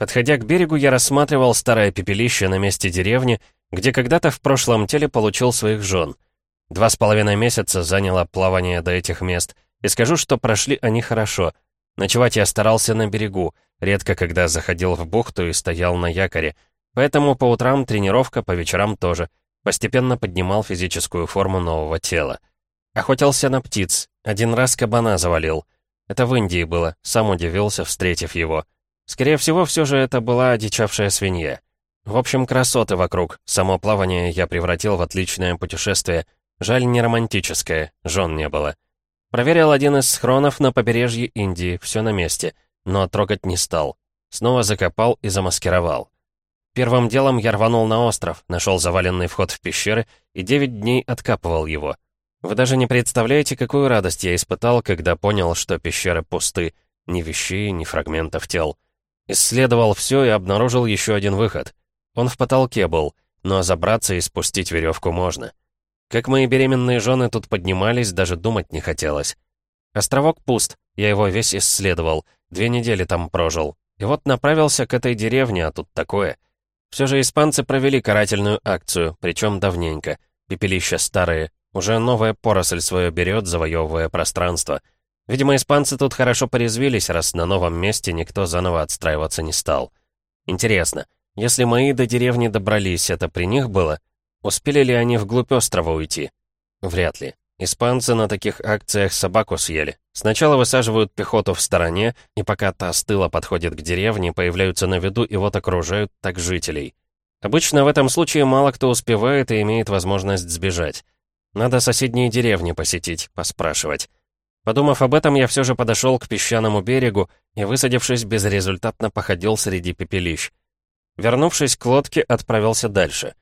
Подходя к берегу, я рассматривал старое пепелище на месте деревни, где когда-то в прошлом теле получил своих жен. Два с половиной месяца заняло плавание до этих мест, и скажу, что прошли они хорошо. Ночевать я старался на берегу, редко когда заходил в бухту и стоял на якоре, поэтому по утрам тренировка, по вечерам тоже. Постепенно поднимал физическую форму нового тела. Охотился на птиц, один раз кабана завалил. Это в Индии было, сам удивился, встретив его. Скорее всего, все же это была одичавшая свинья. В общем, красоты вокруг. Само плавание я превратил в отличное путешествие. Жаль, не романтическое, жен не было. Проверил один из схронов на побережье Индии, все на месте, но трогать не стал. Снова закопал и замаскировал. Первым делом я рванул на остров, нашел заваленный вход в пещеры и девять дней откапывал его. Вы даже не представляете, какую радость я испытал, когда понял, что пещеры пусты, ни вещей, ни фрагментов тел. Исследовал все и обнаружил еще один выход. Он в потолке был, но забраться и спустить веревку можно. Как мои беременные жены тут поднимались, даже думать не хотелось. Островок пуст, я его весь исследовал, две недели там прожил. И вот направился к этой деревне, а тут такое. Все же испанцы провели карательную акцию, причем давненько. Пепелища старые, уже новая поросль свое берет, завоевывая пространство — Видимо, испанцы тут хорошо порезвились, раз на новом месте никто заново отстраиваться не стал. Интересно, если мои до деревни добрались, это при них было? Успели ли они вглубь острова уйти? Вряд ли. Испанцы на таких акциях собаку съели. Сначала высаживают пехоту в стороне, и пока та стыла подходит к деревне, появляются на виду и вот окружают так жителей. Обычно в этом случае мало кто успевает и имеет возможность сбежать. Надо соседние деревни посетить, поспрашивать. Подумав об этом, я все же подошел к песчаному берегу и, высадившись, безрезультатно походил среди пепелищ. Вернувшись к лодке, отправился дальше.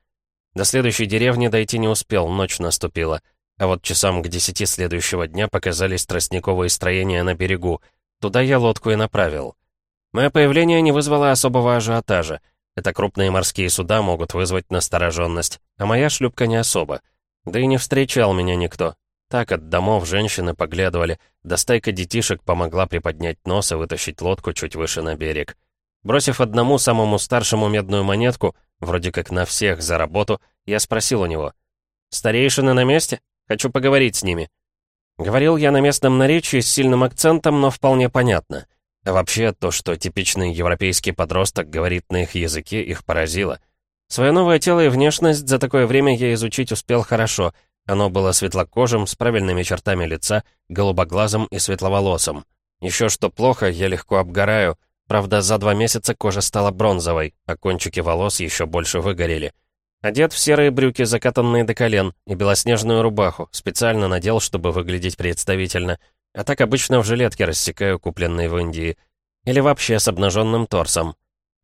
До следующей деревни дойти не успел, ночь наступила. А вот часам к десяти следующего дня показались тростниковые строения на берегу. Туда я лодку и направил. Мое появление не вызвало особого ажиотажа. Это крупные морские суда могут вызвать настороженность, а моя шлюпка не особо. Да и не встречал меня никто, так от домов женщины поглядывали, да стайка детишек помогла приподнять нос и вытащить лодку чуть выше на берег. Бросив одному самому старшему медную монетку, вроде как на всех за работу, я спросил у него. «Старейшины на месте? Хочу поговорить с ними». Говорил я на местном наречии с сильным акцентом, но вполне понятно. Вообще, то, что типичный европейский подросток говорит на их языке, их поразило. Свое новое тело и внешность за такое время я изучить успел хорошо — оно было светлокожим, с правильными чертами лица, голубоглазым и светловолосым. Еще что плохо, я легко обгораю. Правда, за два месяца кожа стала бронзовой, а кончики волос еще больше выгорели. Одет в серые брюки, закатанные до колен, и белоснежную рубаху, специально надел, чтобы выглядеть представительно. А так обычно в жилетке рассекаю, купленные в Индии. Или вообще с обнаженным торсом.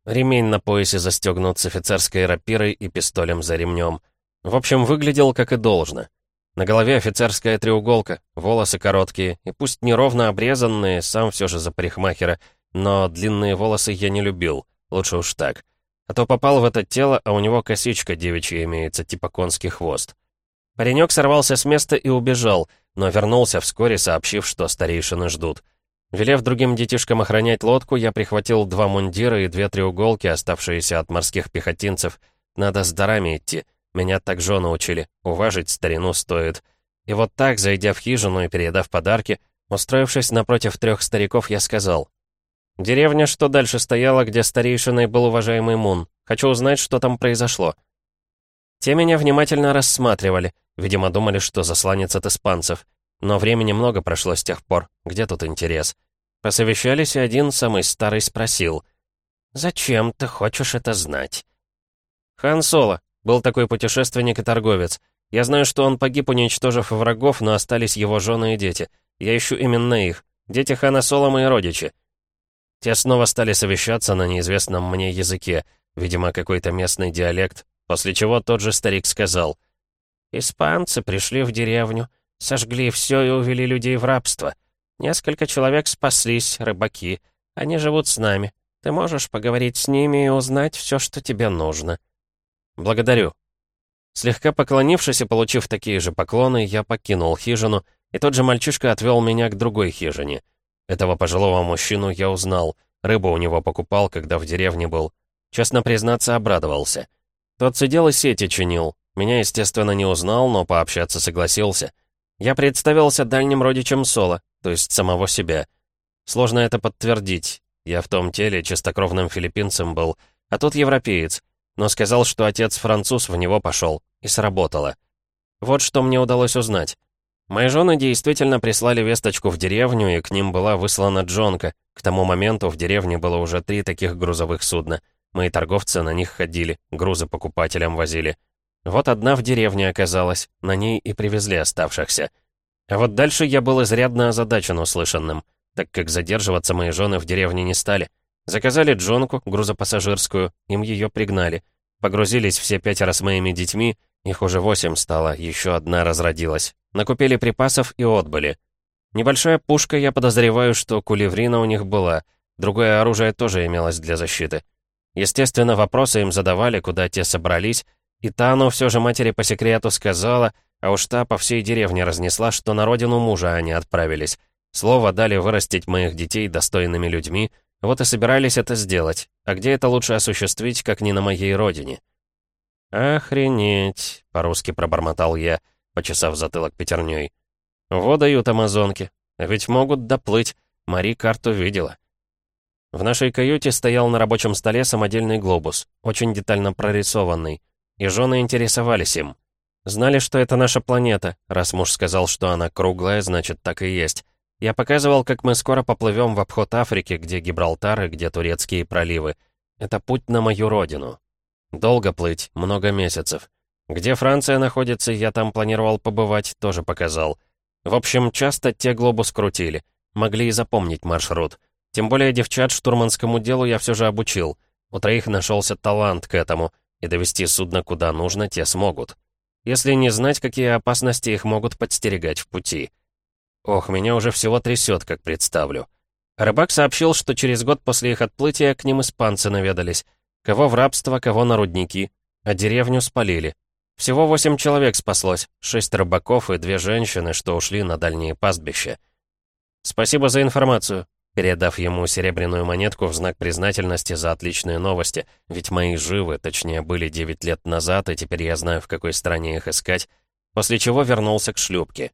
Ремень на поясе застегнут с офицерской рапирой и пистолем за ремнем. В общем, выглядел как и должно. На голове офицерская треуголка, волосы короткие, и пусть неровно обрезанные, сам все же за парикмахера, но длинные волосы я не любил, лучше уж так. А то попал в это тело, а у него косичка девичья имеется, типа конский хвост. Паренек сорвался с места и убежал, но вернулся вскоре, сообщив, что старейшины ждут. Велев другим детишкам охранять лодку, я прихватил два мундира и две треуголки, оставшиеся от морских пехотинцев. Надо с дарами идти. Меня так жены учили, уважить старину стоит. И вот так, зайдя в хижину и передав подарки, устроившись напротив трех стариков, я сказал. «Деревня, что дальше стояла, где старейшиной был уважаемый Мун. Хочу узнать, что там произошло». Те меня внимательно рассматривали, видимо, думали, что засланец от испанцев. Но времени много прошло с тех пор. Где тут интерес? Посовещались, и один, самый старый, спросил. «Зачем ты хочешь это знать?» «Хан Соло, был такой путешественник и торговец. Я знаю, что он погиб, уничтожив врагов, но остались его жены и дети. Я ищу именно их. Дети хана Солома и родичи. Те снова стали совещаться на неизвестном мне языке, видимо, какой-то местный диалект, после чего тот же старик сказал. «Испанцы пришли в деревню, сожгли все и увели людей в рабство. Несколько человек спаслись, рыбаки. Они живут с нами. Ты можешь поговорить с ними и узнать все, что тебе нужно». «Благодарю». Слегка поклонившись и получив такие же поклоны, я покинул хижину, и тот же мальчишка отвел меня к другой хижине. Этого пожилого мужчину я узнал. Рыбу у него покупал, когда в деревне был. Честно признаться, обрадовался. Тот сидел и сети чинил. Меня, естественно, не узнал, но пообщаться согласился. Я представился дальним родичем Соло, то есть самого себя. Сложно это подтвердить. Я в том теле чистокровным филиппинцем был, а тут европеец. Но сказал, что отец француз в него пошел, и сработало. Вот что мне удалось узнать. Мои жены действительно прислали весточку в деревню, и к ним была выслана джонка. К тому моменту в деревне было уже три таких грузовых судна. Мои торговцы на них ходили, грузы покупателям возили. Вот одна в деревне оказалась, на ней и привезли оставшихся. А вот дальше я был изрядно озадачен услышанным, так как задерживаться мои жены в деревне не стали. Заказали джонку, грузопассажирскую, им ее пригнали. Погрузились все пятеро с моими детьми, их уже восемь стало, еще одна разродилась. Накупили припасов и отбыли. Небольшая пушка, я подозреваю, что кулеврина у них была. Другое оружие тоже имелось для защиты. Естественно, вопросы им задавали, куда те собрались, и Тану все же матери по секрету сказала, а уж та по всей деревне разнесла, что на родину мужа они отправились. Слово дали вырастить моих детей достойными людьми, вот и собирались это сделать. А где это лучше осуществить, как не на моей родине? «Охренеть», — по-русски пробормотал я, — почесав затылок пятерней. «Во дают амазонки. Ведь могут доплыть. Мари карту видела». В нашей каюте стоял на рабочем столе самодельный глобус, очень детально прорисованный, и жены интересовались им. Знали, что это наша планета, раз муж сказал, что она круглая, значит, так и есть. Я показывал, как мы скоро поплывем в обход Африки, где Гибралтар и где турецкие проливы. Это путь на мою родину. Долго плыть, много месяцев. Где Франция находится, я там планировал побывать, тоже показал. В общем, часто те глобус крутили. Могли и запомнить маршрут. Тем более девчат штурманскому делу я все же обучил. У троих нашелся талант к этому, и довести судно куда нужно те смогут. Если не знать, какие опасности их могут подстерегать в пути. Ох, меня уже всего трясет, как представлю. Рыбак сообщил, что через год после их отплытия к ним испанцы наведались. Кого в рабство, кого на рудники, а деревню спалили. Всего восемь человек спаслось, шесть рыбаков и две женщины, что ушли на дальние пастбища. «Спасибо за информацию», передав ему серебряную монетку в знак признательности за отличные новости, ведь мои живы, точнее, были девять лет назад, и теперь я знаю, в какой стране их искать, после чего вернулся к шлюпке.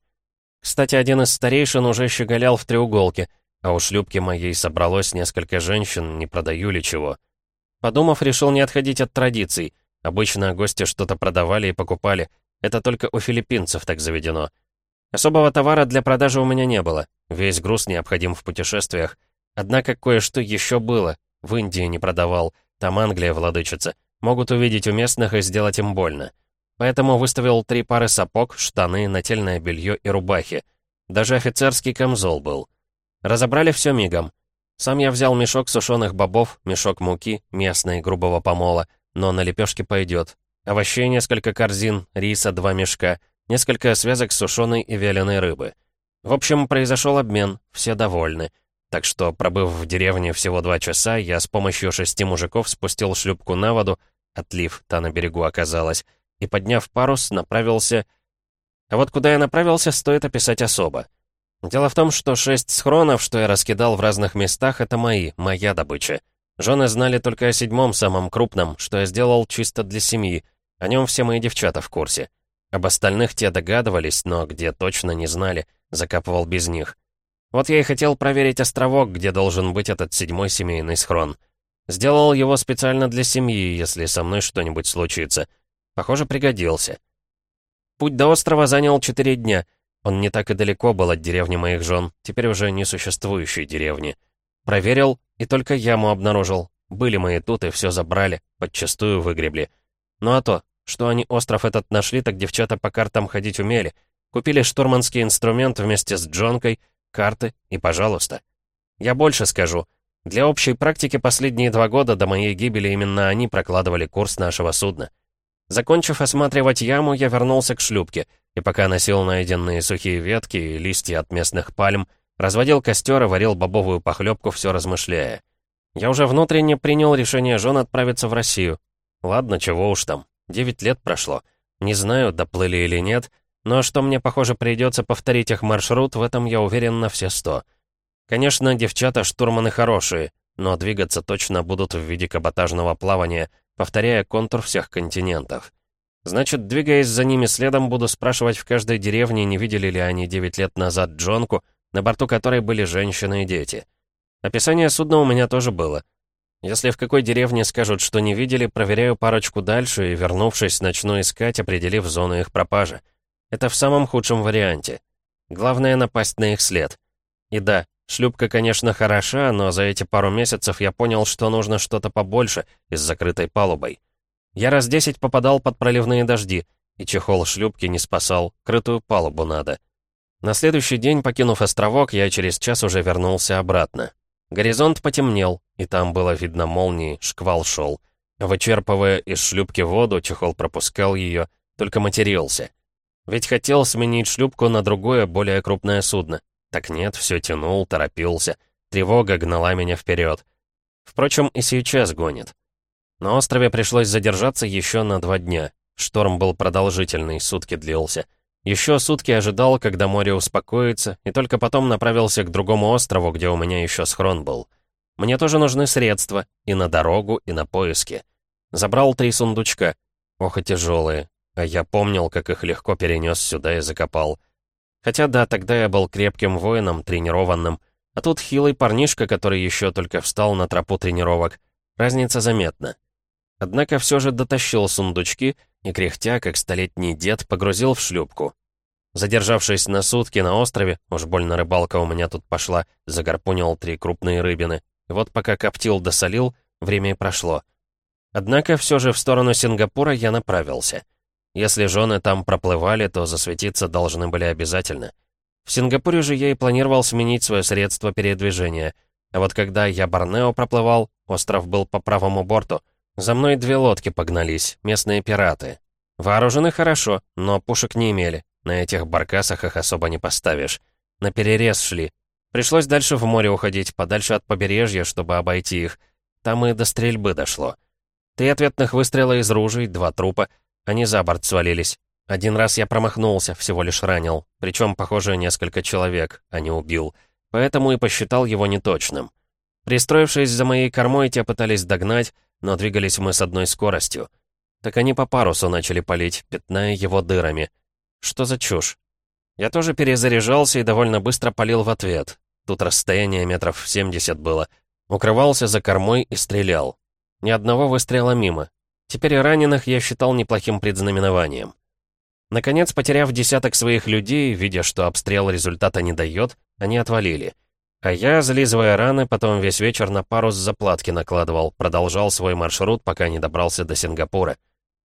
Кстати, один из старейшин уже щеголял в треуголке, а у шлюпки моей собралось несколько женщин, не продаю ли чего. Подумав, решил не отходить от традиций — Обычно гости что-то продавали и покупали. Это только у филиппинцев так заведено. Особого товара для продажи у меня не было. Весь груз необходим в путешествиях. Однако кое-что еще было. В Индии не продавал. Там Англия владычица. Могут увидеть у местных и сделать им больно. Поэтому выставил три пары сапог, штаны, нательное белье и рубахи. Даже офицерский камзол был. Разобрали все мигом. Сам я взял мешок сушеных бобов, мешок муки, местной грубого помола, но на лепешке пойдет. Овощей несколько корзин, риса два мешка, несколько связок сушеной и вяленой рыбы. В общем, произошел обмен, все довольны. Так что, пробыв в деревне всего два часа, я с помощью шести мужиков спустил шлюпку на воду, отлив, та на берегу оказалась, и, подняв парус, направился... А вот куда я направился, стоит описать особо. Дело в том, что шесть схронов, что я раскидал в разных местах, это мои, моя добыча. Жены знали только о седьмом, самом крупном, что я сделал чисто для семьи. О нем все мои девчата в курсе. Об остальных те догадывались, но где точно не знали, закапывал без них. Вот я и хотел проверить островок, где должен быть этот седьмой семейный схрон. Сделал его специально для семьи, если со мной что-нибудь случится. Похоже, пригодился. Путь до острова занял четыре дня. Он не так и далеко был от деревни моих жен, теперь уже не существующей деревни. Проверил, и только яму обнаружил. Были мои тут и все забрали, подчастую выгребли. Ну а то, что они остров этот нашли, так девчата по картам ходить умели. Купили штурманский инструмент вместе с джонкой, карты и пожалуйста. Я больше скажу. Для общей практики последние два года до моей гибели именно они прокладывали курс нашего судна. Закончив осматривать яму, я вернулся к шлюпке, и пока носил найденные сухие ветки и листья от местных пальм, Разводил костер и варил бобовую похлебку, все размышляя. Я уже внутренне принял решение жен отправиться в Россию. Ладно, чего уж там. Девять лет прошло. Не знаю, доплыли или нет, но что мне, похоже, придется повторить их маршрут, в этом я уверен на все сто. Конечно, девчата-штурманы хорошие. но двигаться точно будут в виде каботажного плавания, повторяя контур всех континентов. Значит, двигаясь за ними следом, буду спрашивать в каждой деревне, не видели ли они 9 лет назад Джонку, на борту которой были женщины и дети. Описание судна у меня тоже было. Если в какой деревне скажут, что не видели, проверяю парочку дальше и, вернувшись, начну искать, определив зону их пропажи. Это в самом худшем варианте. Главное — напасть на их след. И да, шлюпка, конечно, хороша, но за эти пару месяцев я понял, что нужно что-то побольше и с закрытой палубой. Я раз десять попадал под проливные дожди, и чехол шлюпки не спасал, крытую палубу надо. На следующий день, покинув островок, я через час уже вернулся обратно. Горизонт потемнел, и там было видно молнии, шквал шел. Вычерпывая из шлюпки воду, чехол пропускал ее, только матерился. Ведь хотел сменить шлюпку на другое, более крупное судно. Так нет, все тянул, торопился. Тревога гнала меня вперед. Впрочем, и сейчас гонит. На острове пришлось задержаться еще на два дня. Шторм был продолжительный, сутки длился. Еще сутки ожидал, когда море успокоится, и только потом направился к другому острову, где у меня еще схрон был. Мне тоже нужны средства, и на дорогу, и на поиски. Забрал три сундучка. Ох и тяжелые. А я помнил, как их легко перенес сюда и закопал. Хотя да, тогда я был крепким воином, тренированным. А тут хилый парнишка, который еще только встал на тропу тренировок. Разница заметна. Однако все же дотащил сундучки и, кряхтя, как столетний дед, погрузил в шлюпку. Задержавшись на сутки на острове, уж больно рыбалка у меня тут пошла, загорпунил три крупные рыбины. И вот пока коптил досолил, время и прошло. Однако все же в сторону Сингапура я направился. Если жены там проплывали, то засветиться должны были обязательно. В Сингапуре же я и планировал сменить свое средство передвижения. А вот когда я Борнео проплывал, остров был по правому борту — за мной две лодки погнались, местные пираты. Вооружены хорошо, но пушек не имели. На этих баркасах их особо не поставишь. На перерез шли. Пришлось дальше в море уходить, подальше от побережья, чтобы обойти их. Там и до стрельбы дошло. Три ответных выстрела из ружей, два трупа. Они за борт свалились. Один раз я промахнулся, всего лишь ранил. Причем, похоже, несколько человек, а не убил. Поэтому и посчитал его неточным. Пристроившись за моей кормой, те пытались догнать, но двигались мы с одной скоростью. Так они по парусу начали палить, пятная его дырами. Что за чушь? Я тоже перезаряжался и довольно быстро палил в ответ. Тут расстояние метров 70 было. Укрывался за кормой и стрелял. Ни одного выстрела мимо. Теперь раненых я считал неплохим предзнаменованием. Наконец, потеряв десяток своих людей, видя, что обстрел результата не дает, они отвалили. А я, зализывая раны, потом весь вечер на парус заплатки накладывал, продолжал свой маршрут, пока не добрался до Сингапура.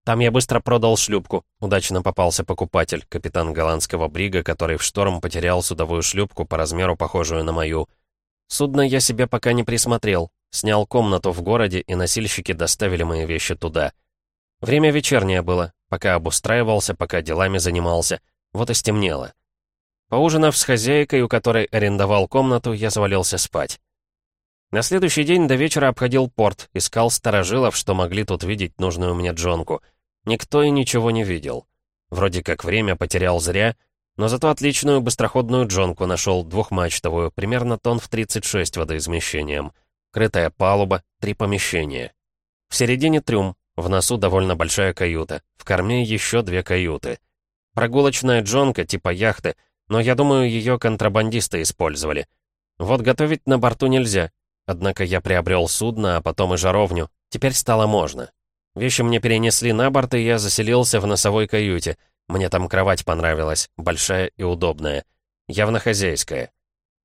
Там я быстро продал шлюпку. Удачно попался покупатель, капитан голландского брига, который в шторм потерял судовую шлюпку по размеру, похожую на мою. Судно я себе пока не присмотрел. Снял комнату в городе, и носильщики доставили мои вещи туда. Время вечернее было, пока обустраивался, пока делами занимался. Вот и стемнело. Поужинав с хозяйкой, у которой арендовал комнату, я завалился спать. На следующий день до вечера обходил порт, искал старожилов, что могли тут видеть нужную мне джонку. Никто и ничего не видел. Вроде как время потерял зря, но зато отличную быстроходную джонку нашел двухмачтовую, примерно тонн в 36 водоизмещением. Крытая палуба, три помещения. В середине трюм, в носу довольно большая каюта, в корме еще две каюты. Прогулочная джонка типа яхты — но я думаю, ее контрабандисты использовали. Вот готовить на борту нельзя. Однако я приобрел судно, а потом и жаровню. Теперь стало можно. Вещи мне перенесли на борт, и я заселился в носовой каюте. Мне там кровать понравилась, большая и удобная. Явно хозяйская.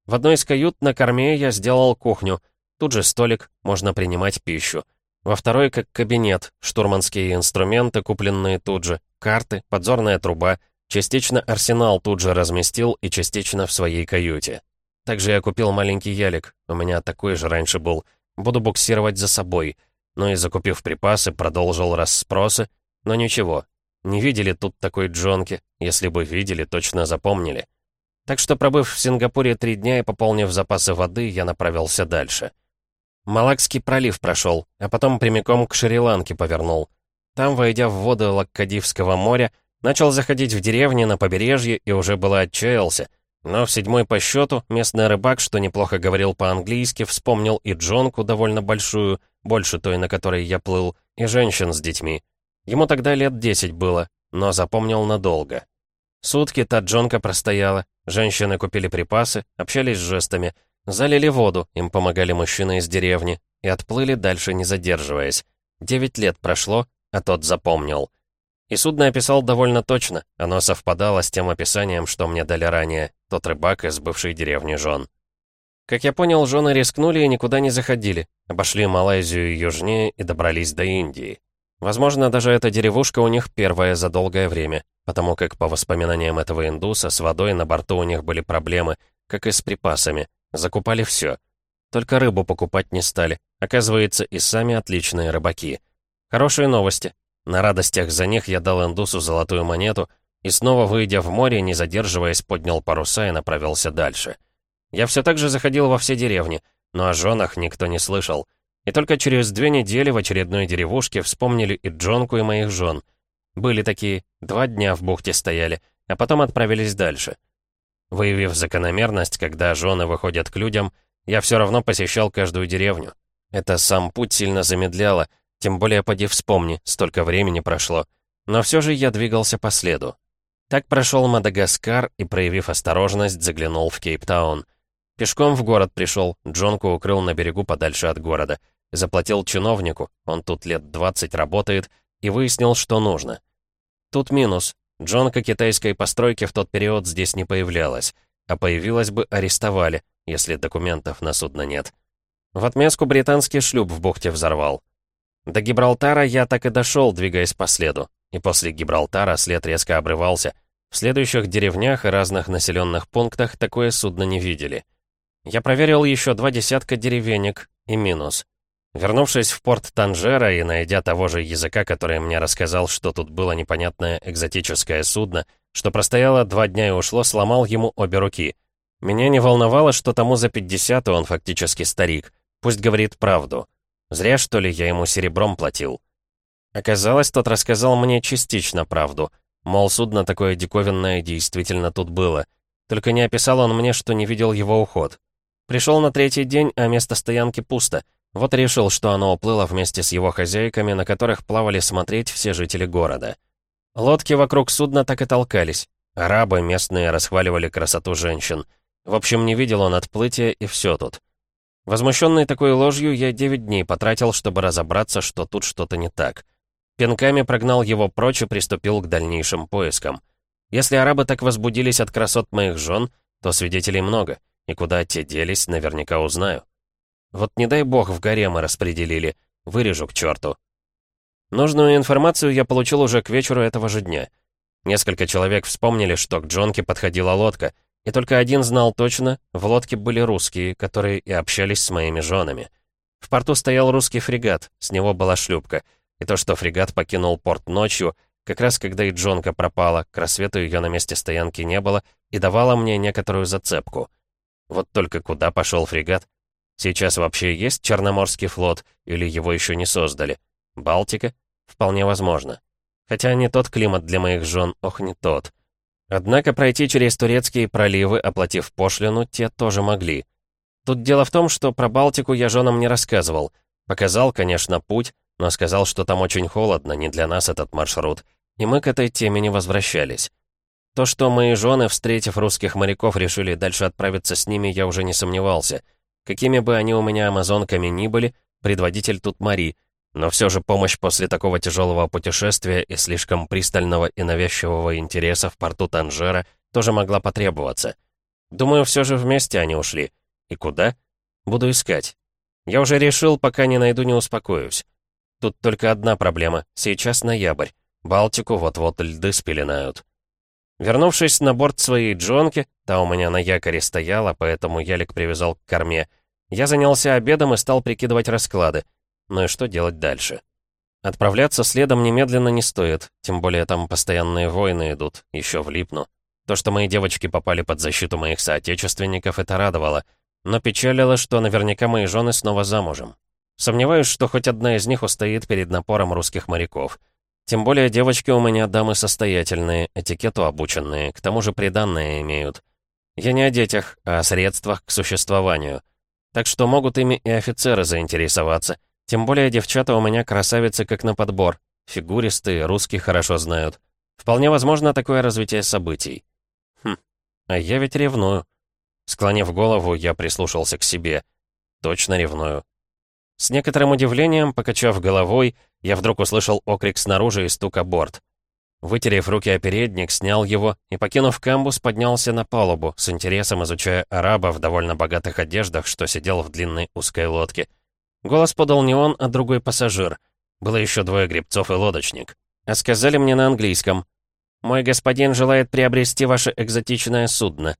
В одной из кают на корме я сделал кухню. Тут же столик, можно принимать пищу. Во второй как кабинет, штурманские инструменты, купленные тут же, карты, подзорная труба — Частично арсенал тут же разместил и частично в своей каюте. Также я купил маленький ялик, у меня такой же раньше был. Буду буксировать за собой. Ну и закупив припасы, продолжил расспросы. Но ничего, не видели тут такой джонки. Если бы видели, точно запомнили. Так что, пробыв в Сингапуре три дня и пополнив запасы воды, я направился дальше. Малакский пролив прошел, а потом прямиком к Шри-Ланке повернул. Там, войдя в воды Лаккадивского моря, Начал заходить в деревни на побережье и уже было отчаялся. Но в седьмой по счету местный рыбак, что неплохо говорил по-английски, вспомнил и джонку довольно большую, больше той, на которой я плыл, и женщин с детьми. Ему тогда лет десять было, но запомнил надолго. Сутки та джонка простояла, женщины купили припасы, общались с жестами, залили воду, им помогали мужчины из деревни, и отплыли дальше, не задерживаясь. Девять лет прошло, а тот запомнил. И судно описал довольно точно, оно совпадало с тем описанием, что мне дали ранее, тот рыбак из бывшей деревни Жон. Как я понял, жены рискнули и никуда не заходили, обошли Малайзию южнее и добрались до Индии. Возможно, даже эта деревушка у них первая за долгое время, потому как, по воспоминаниям этого индуса, с водой на борту у них были проблемы, как и с припасами. Закупали все. Только рыбу покупать не стали. Оказывается, и сами отличные рыбаки. Хорошие новости. На радостях за них я дал индусу золотую монету и снова, выйдя в море, не задерживаясь, поднял паруса и направился дальше. Я все так же заходил во все деревни, но о женах никто не слышал. И только через две недели в очередной деревушке вспомнили и Джонку, и моих жен. Были такие, два дня в бухте стояли, а потом отправились дальше. Выявив закономерность, когда жены выходят к людям, я все равно посещал каждую деревню. Это сам путь сильно замедляло, тем более поди вспомни, столько времени прошло. Но все же я двигался по следу. Так прошел Мадагаскар и, проявив осторожность, заглянул в Кейптаун. Пешком в город пришел, Джонку укрыл на берегу подальше от города. Заплатил чиновнику, он тут лет 20 работает, и выяснил, что нужно. Тут минус. Джонка китайской постройки в тот период здесь не появлялась, а появилась бы арестовали, если документов на судно нет. В отместку британский шлюп в бухте взорвал. До Гибралтара я так и дошел, двигаясь по следу. И после Гибралтара след резко обрывался. В следующих деревнях и разных населенных пунктах такое судно не видели. Я проверил еще два десятка деревенек и минус. Вернувшись в порт Танжера и найдя того же языка, который мне рассказал, что тут было непонятное экзотическое судно, что простояло два дня и ушло, сломал ему обе руки. Меня не волновало, что тому за 50 он фактически старик. Пусть говорит правду. Зря, что ли, я ему серебром платил. Оказалось, тот рассказал мне частично правду. Мол, судно такое диковинное действительно тут было. Только не описал он мне, что не видел его уход. Пришел на третий день, а место стоянки пусто. Вот решил, что оно уплыло вместе с его хозяйками, на которых плавали смотреть все жители города. Лодки вокруг судна так и толкались. Арабы местные расхваливали красоту женщин. В общем, не видел он отплытия, и все тут. Возмущенный такой ложью, я девять дней потратил, чтобы разобраться, что тут что-то не так. Пинками прогнал его прочь и приступил к дальнейшим поискам. Если арабы так возбудились от красот моих жен, то свидетелей много — и куда те делись, наверняка узнаю. Вот не дай бог в гаремы распределили. Вырежу к черту. Нужную информацию я получил уже к вечеру этого же дня. Несколько человек вспомнили, что к Джонке подходила лодка, и только один знал точно, в лодке были русские, которые и общались с моими женами. В порту стоял русский фрегат, с него была шлюпка, и то, что фрегат покинул порт ночью, как раз когда и Джонка пропала, к рассвету ее на месте стоянки не было, и давала мне некоторую зацепку — вот только куда пошел фрегат? Сейчас вообще есть Черноморский флот, или его еще не создали? Балтика? Вполне возможно. Хотя не тот климат для моих жен, ох, не тот. Однако пройти через турецкие проливы, оплатив пошлину, те тоже могли. Тут дело в том, что про Балтику я женам не рассказывал. Показал, конечно, путь, но сказал, что там очень холодно, не для нас этот маршрут. И мы к этой теме не возвращались. То, что мои жены, встретив русских моряков, решили дальше отправиться с ними, я уже не сомневался. Какими бы они у меня амазонками ни были, предводитель тут Мари, но все же помощь после такого тяжелого путешествия и слишком пристального и навязчивого интереса в порту Танжера тоже могла потребоваться. Думаю, все же вместе они ушли. И куда? Буду искать. Я уже решил, пока не найду, не успокоюсь. Тут только одна проблема. Сейчас ноябрь. Балтику вот-вот льды спеленают. Вернувшись на борт своей джонки, та у меня на якоре стояла, поэтому ялик привязал к корме, я занялся обедом и стал прикидывать расклады. Ну и что делать дальше? Отправляться следом немедленно не стоит, тем более там постоянные войны идут, еще влипну. То, что мои девочки попали под защиту моих соотечественников, это радовало, но печалило, что наверняка мои жены снова замужем. Сомневаюсь, что хоть одна из них устоит перед напором русских моряков. Тем более девочки у меня дамы состоятельные, этикету обученные, к тому же приданные имеют. Я не о детях, а о средствах к существованию. Так что могут ими и офицеры заинтересоваться. Тем более девчата у меня красавицы как на подбор. Фигуристые, русские хорошо знают. Вполне возможно такое развитие событий. Хм, а я ведь ревную. Склонив голову, я прислушался к себе. Точно ревную. С некоторым удивлением, покачав головой, я вдруг услышал окрик снаружи и стук о борт. Вытерев руки о передник, снял его и, покинув камбус, поднялся на палубу, с интересом изучая араба в довольно богатых одеждах, что сидел в длинной узкой лодке. Голос подал не он, а другой пассажир. Было еще двое гребцов и лодочник. А сказали мне на английском. «Мой господин желает приобрести ваше экзотичное судно».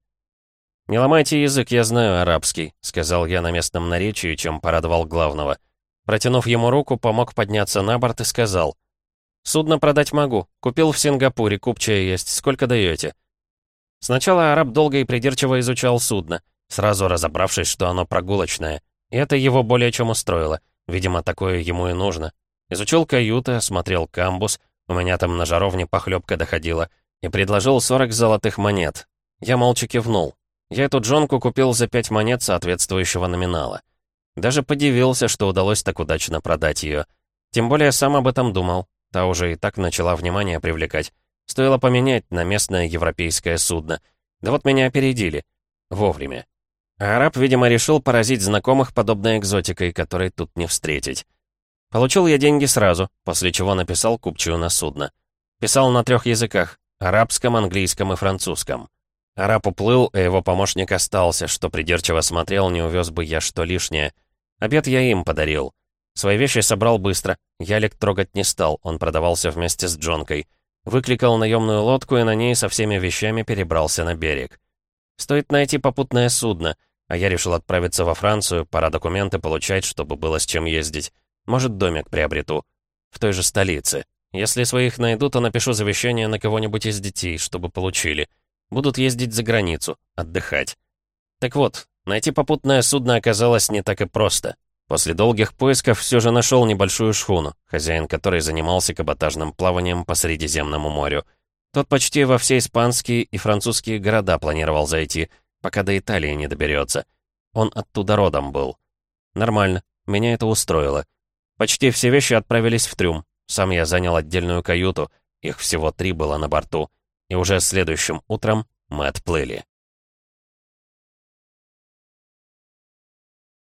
«Не ломайте язык, я знаю арабский», — сказал я на местном наречии, чем порадовал главного. Протянув ему руку, помог подняться на борт и сказал. «Судно продать могу. Купил в Сингапуре, купчая есть. Сколько даете?» Сначала араб долго и придирчиво изучал судно, сразу разобравшись, что оно прогулочное. И это его более чем устроило. Видимо, такое ему и нужно. Изучил каюты, осмотрел камбус, у меня там на жаровне похлебка доходила, и предложил 40 золотых монет. Я молча кивнул. Я эту джонку купил за 5 монет соответствующего номинала. Даже подивился, что удалось так удачно продать ее. Тем более сам об этом думал. Та уже и так начала внимание привлекать. Стоило поменять на местное европейское судно. Да вот меня опередили. Вовремя. А араб, видимо, решил поразить знакомых подобной экзотикой, которой тут не встретить. Получил я деньги сразу, после чего написал купчую на судно. Писал на трех языках — арабском, английском и французском. Араб уплыл, а его помощник остался, что придирчиво смотрел, не увез бы я что лишнее. Обед я им подарил. Свои вещи собрал быстро. Ялик трогать не стал, он продавался вместе с Джонкой. Выкликал наемную лодку и на ней со всеми вещами перебрался на берег. Стоит найти попутное судно, а я решил отправиться во Францию, пора документы получать, чтобы было с чем ездить. Может, домик приобрету. В той же столице. Если своих найду, то напишу завещание на кого-нибудь из детей, чтобы получили. Будут ездить за границу, отдыхать. Так вот, найти попутное судно оказалось не так и просто. После долгих поисков все же нашел небольшую шхуну, хозяин которой занимался каботажным плаванием по Средиземному морю. Тот почти во все испанские и французские города планировал зайти, пока до Италии не доберется. Он оттуда родом был. Нормально, меня это устроило. Почти все вещи отправились в трюм. Сам я занял отдельную каюту, их всего три было на борту. И уже следующим утром мы отплыли.